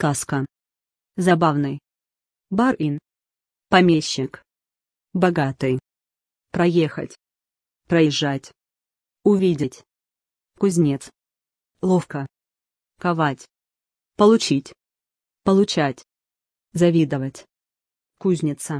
Сказка. Забавный. Барин. Помещик. Богатый. Проехать. Проезжать. Увидеть. Кузнец. Ловко. Ковать. Получить. Получать. Завидовать. Кузница.